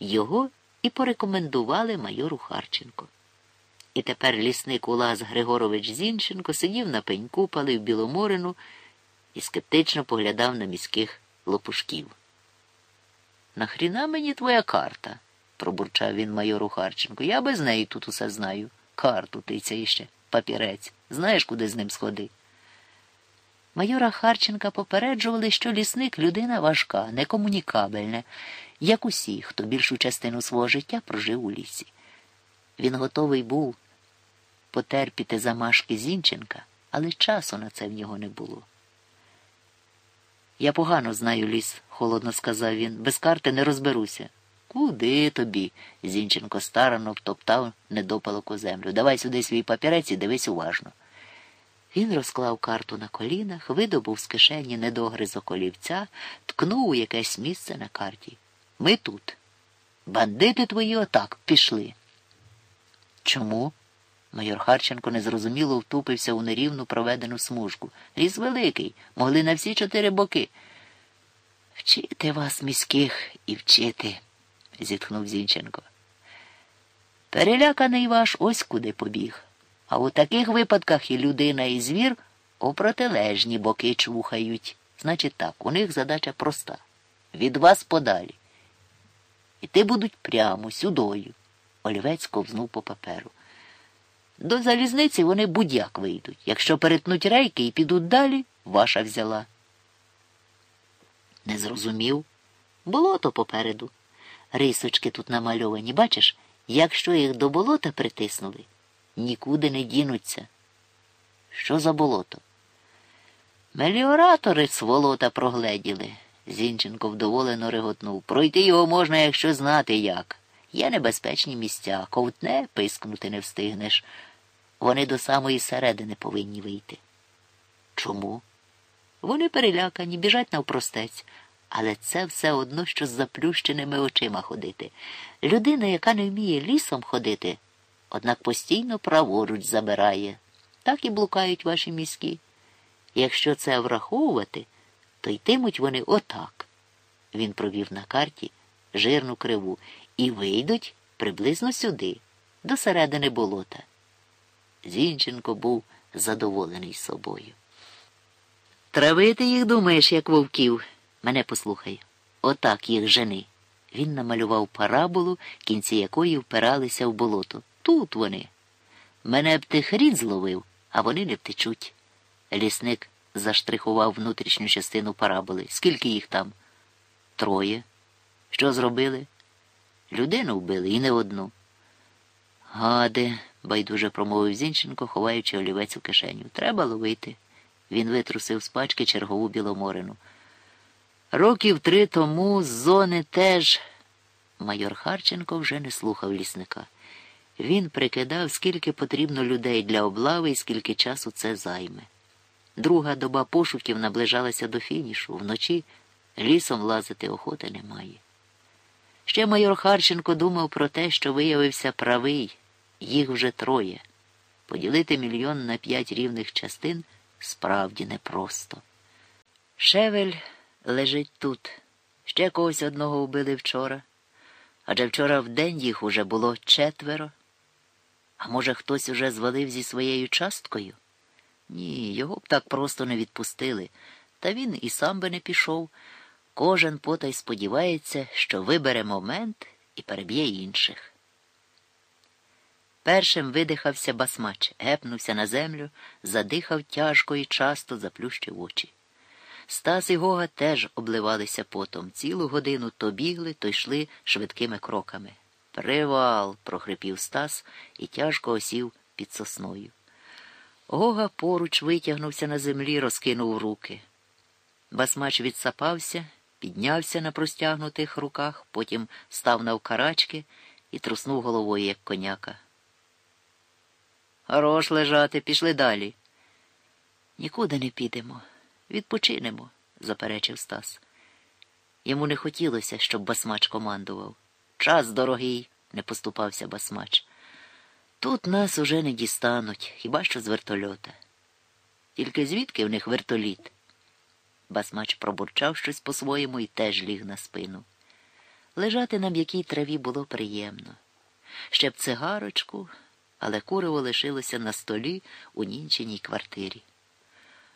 його і порекомендували майору Харченко. І тепер лісник Улас Григорович Зінченко сидів на пеньку, палив біломорину і скептично поглядав на міських лопушків. Нахріна мені твоя карта? пробурчав він майору Харченко. Я без неї тут усе знаю. Карту ти це іще, папірець. Знаєш, куди з ним сходи? Майора Харченка попереджували, що лісник людина важка, некомунікабельна, як усі, хто більшу частину свого життя прожив у лісі. Він готовий був потерпіти замашки Зінченка, але часу на це в нього не було. Я погано знаю ліс, холодно сказав він. Без карти не розберуся. Куди тобі? Зінченко старано втоптав недопалок у землю. Давай сюди свій папірець і дивись уважно. Він розклав карту на колінах, видобув з кишені недогризок олівця, ткнув у якесь місце на карті. Ми тут. Бандити твої отак пішли. Чому? Майор Харченко незрозуміло втупився у нерівну проведену смужку. Ліс великий, могли на всі чотири боки. Вчити вас, міських, і вчити, зітхнув Зінченко. Переляканий ваш ось куди побіг. А у таких випадках і людина, і звір у протилежні боки чухають. Значить так, у них задача проста від вас подалі. Іти будуть прямо сюдою. Олівець ковзнув по паперу. До залізниці вони будь-як вийдуть. Якщо перетнуть рейки і підуть далі, ваша взяла. Не зрозумів. Болото попереду. Рисочки тут намальовані, бачиш, якщо їх до болота притиснули, нікуди не дінуться. Що за болото? Меліоратори сволота прогледіли. Зінченко вдоволено реготнув. Пройти його можна, якщо знати як. Є небезпечні місця, ковтне пискнути не встигнеш. Вони до самої середини повинні вийти. Чому? Вони перелякані, біжать навпростець, але це все одно, що з заплющеними очима ходити. Людина, яка не вміє лісом ходити, однак постійно праворуч забирає. Так і блукають ваші мізки. Якщо це враховувати, то йтимуть вони отак. Він провів на карті жирну криву і вийдуть приблизно сюди, до середини болота. Зінченко був задоволений собою. Травити їх, думаєш, як вовків. Мене послухай. Отак їх жени. Він намалював параболу, кінці якої впиралися в болото. Тут вони. Мене б ти хрід зловив, а вони не втечуть. Лісник заштрихував внутрішню частину параболи. Скільки їх там? Троє. Що зробили? Людину вбили і не одну. Гаде, байдуже промовив Зінченко, ховаючи олівець у кишеню. Треба ловити. Він витрусив з пачки чергову біломорину. Років три тому з зони теж. Майор Харченко вже не слухав лісника. Він прикидав, скільки потрібно людей для облави і скільки часу це займе. Друга доба пошуків наближалася до фінішу. Вночі лісом лазити охоти немає. Ще майор Харченко думав про те, що виявився правий, їх вже троє. Поділити мільйон на п'ять рівних частин справді непросто. Шевель лежить тут. Ще когось одного вбили вчора. Адже вчора в день їх уже було четверо. А може, хтось уже звалив зі своєю часткою? Ні, його б так просто не відпустили, та він і сам би не пішов. Кожен потай сподівається, що вибере момент і переб'є інших. Першим видихався басмач, гепнувся на землю, задихав тяжко і часто заплющив очі. Стас і Гога теж обливалися потом. Цілу годину то бігли, то йшли швидкими кроками. Привал. прохрипів Стас і тяжко осів під сосною. Гога поруч витягнувся на землі, розкинув руки. Басмач відсапався, піднявся на простягнутих руках, потім став навкарачки і труснув головою, як коняка. Хорош лежати, пішли далі. Нікуди не підемо, відпочинемо, заперечив Стас. Йому не хотілося, щоб басмач командував. Час дорогий, не поступався басмач. Тут нас уже не дістануть, хіба що з вертольота. Тільки звідки в них вертоліт? Басмач пробурчав щось по-своєму і теж ліг на спину. Лежати на м'якій траві було приємно. Ще б цигарочку, але куриво лишилося на столі у нінчиній квартирі.